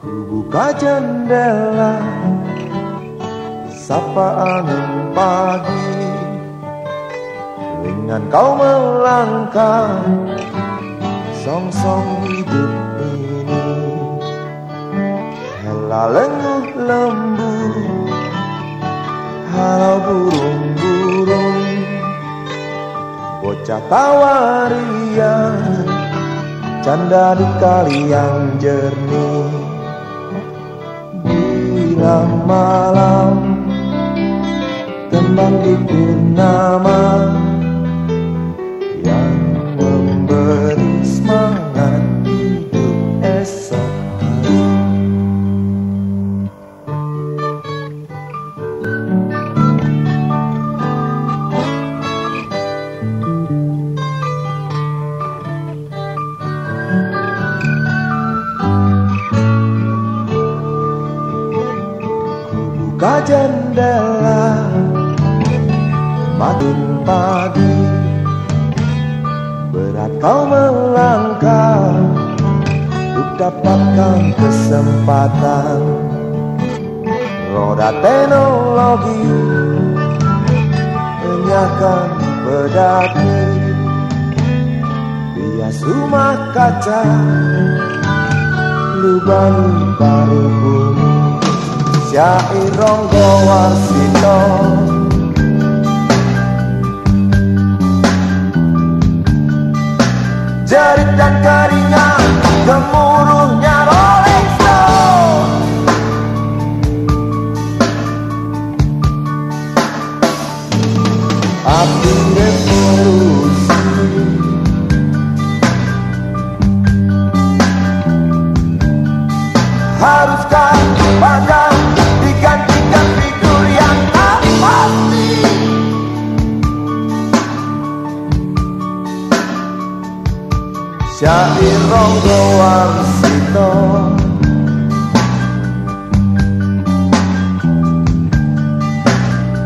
Buka jendela Sapa angin pagi. Dengan kau melangkah Song-song hidup ini. Hela lenguh lembu Halau burung-burung. Bocah tawarian Canda di kali yang jernih Bila malam Tembang di purnama Buka jendela Makin pagi. Berat kau melangkah Untuk dapatkan kesempatan. Roda teknologi Enyahkan pedati. Bias rumah kaca Lubang baru bumi Syair Ronggo Warsito. Jerit dan keringat Gemuruhnya Rolling Stone. Api revolusi. Haruskah Ronggo Warsito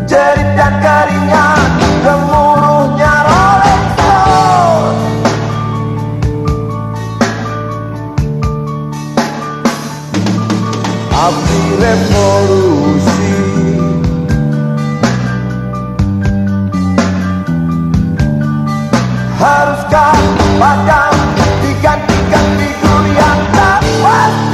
Jerit dan keringat Gemuruhnya Rolling Stone Api revolusi Haruskah badan got me gloomy, I'm